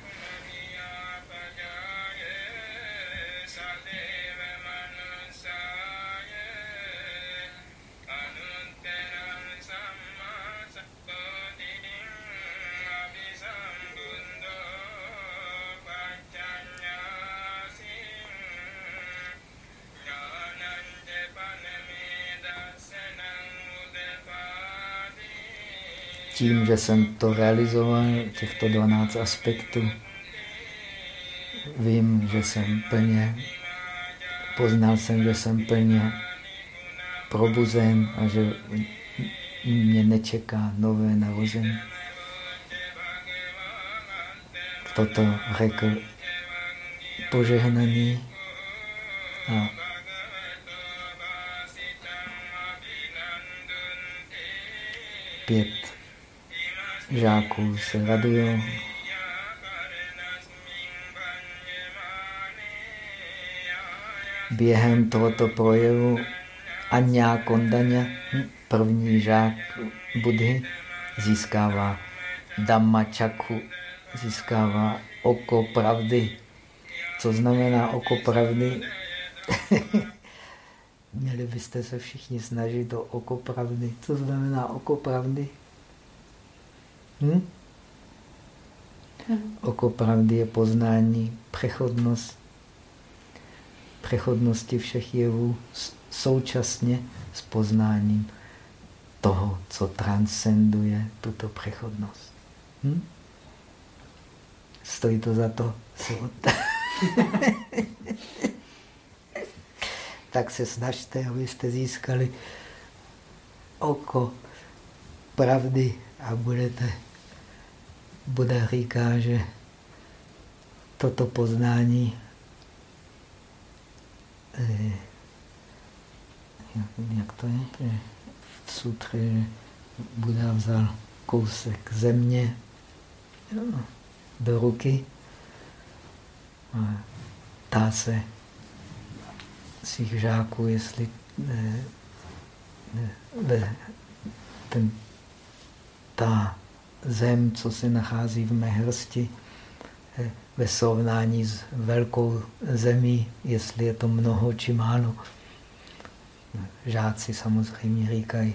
že jsem to realizoval, těchto 12 aspektů, vím, že jsem plně, poznal jsem, že jsem plně probuzen a že mě nečeká nové narození. Toto řekl požehnaný a pět žáků se radují. Během tohoto projevu Anya Kondanya, první žák Budhy, získává Dhamma Chakhu, získává oko pravdy. Co znamená oko pravdy? Měli byste se všichni snažit o oko pravdy. Co znamená oko pravdy? Hm? Oko pravdy je poznání, přechodnost, přechodnosti všech jevů současně s poznáním toho, co transcenduje tuto přechodnost. Hm? Stojí to za to? tak se snažte, abyste získali oko pravdy a budete Buda říká, že toto poznání eh, jak to je? V sutře, Buda vzal kousek země do ruky a tá se svých žáků, jestli ne, ne, ten, ta zem, co se nachází v mé hrsti, eh, ve srovnání s velkou zemí, jestli je to mnoho či málo. Žáci samozřejmě říkají,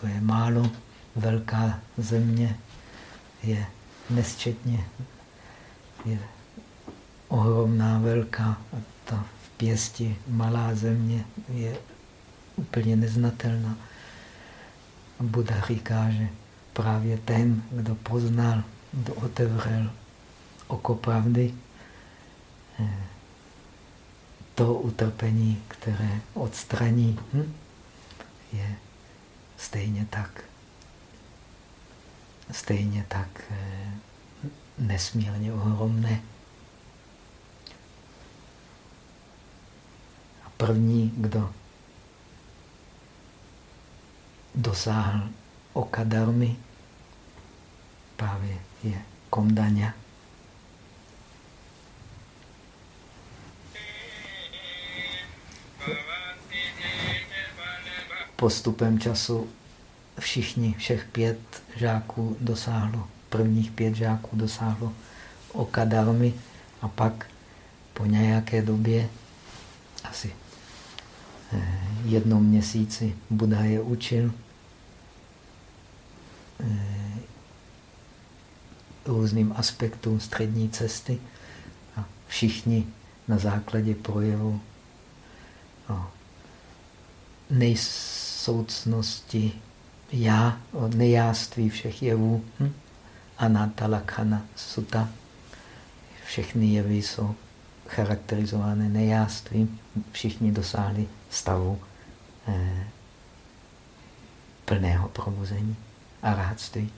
to je málo, velká země je nesčetně, je ohromná, velká a ta v pěsti malá země je úplně neznatelná. Buda říká, že právě ten, kdo poznal, kdo otevřel oko pravdy, eh, to utrpení, které odstraní, hm, je stejně tak, stejně tak eh, nesmírně ohromné. A první, kdo dosáhl oka darmy právě je kondaňa. Postupem času všichni, všech pět žáků dosáhlo, prvních pět žáků dosáhlo oka darmy a pak po nějaké době, asi eh, jednom měsíci, Buddha je učil, Eh, různým aspektům střední cesty a všichni na základě projevu o nejsoucnosti já, o nejáství všech jevů, hm? anatalakana suta. Všechny jevy jsou charakterizované nejástvím. Všichni dosáhli stavu eh, plného probuzení arhatství.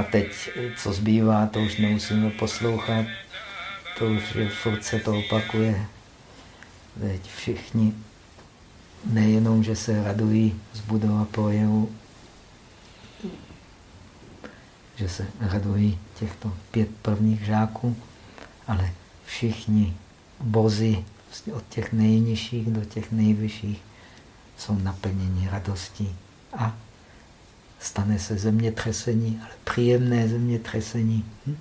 A teď, co zbývá, to už nemusíme poslouchat, to už je, furt se to opakuje. Teď všichni nejenom, že se radují z budova projevu, že se radují těchto pět prvních žáků, ale všichni bozy od těch nejnižších do těch nejvyšších jsou naplněni radostí. A stane se zemětřesení, ale příjemné zemětřesení. Hm?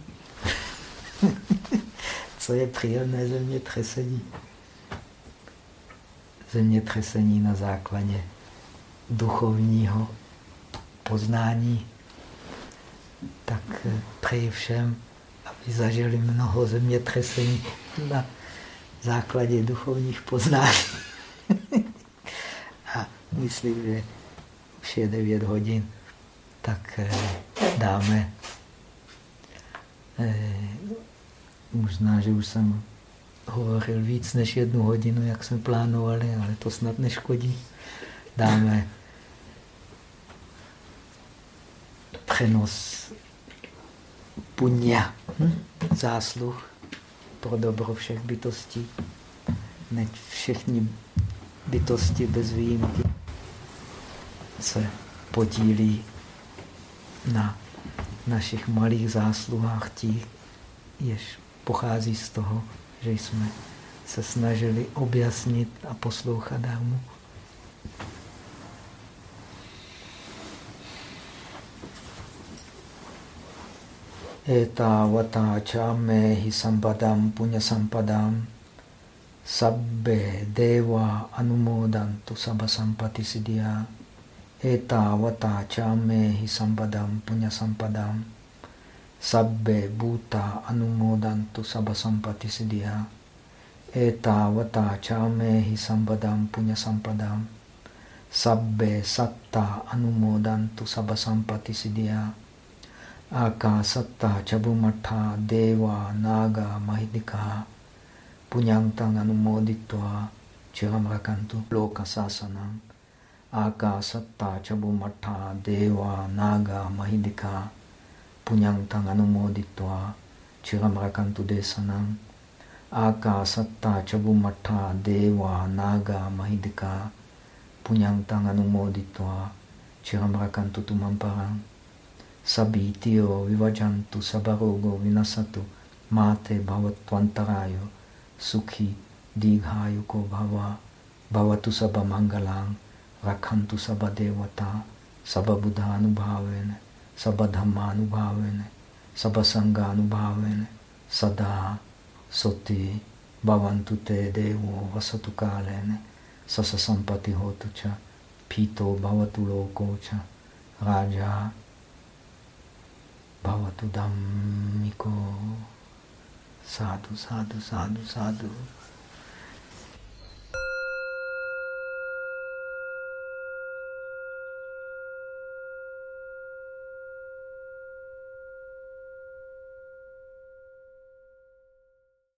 Co je příjemné zemětřesení? Zemětřesení na základě duchovního poznání. Tak eh, přeji všem, aby zažili mnoho zemětřesení na základě duchovních poznání. A myslím, že už je 9 hodin, tak eh, dáme. Eh, možná, že už jsem hovořil víc než jednu hodinu, jak jsme plánovali, ale to snad neškodí. Dáme přenos puně, hm? zásluh pro dobro všech bytostí. Neď všechny bytosti bez výjimky se podílí na našich malých zásluhách tí, jež pochází z toho, že jsme se snažili objasnit a poslouchat dámu. Etavata chame hi sampadam punya sampadam sabbe deva anumodantu sabha sampati siddhya etavata chame hi sampadam punya sampadam sabbe bhuta anumodantu sabha sampati siddhya etavata chame hi sampadam punya sampadam sabbe satta anumodantu sabha sampati siddhya Akasatta Chabumatha Deva Naga Mahidika Punyantang Anumoditva Chiramrakantu Loka Sasanam Akasatta Chabumatha Deva Naga Mahidika Punyantang Anumoditva Chiramrakantu Desanam Akasatta Chabumatha Deva Naga Mahidika Punyantang Anumoditva Chiramrakantu Tumamparang sabitio vivajantu sabarogo vinasatu mate bhavatvantarayo sukhi dighayo bhava bhavatu sabha mangalang rakhantu sabha devata sabha buddha anubhavene sabha dhamma anubhavene sabha sangha anubhavene sada soti bhavantu te devo vasatu kalene sasa sampati hotu cha pito bhavatu loko cha raja Bhavatu Dhammiko. Sadhu, sadhu, sadhu, sadhu.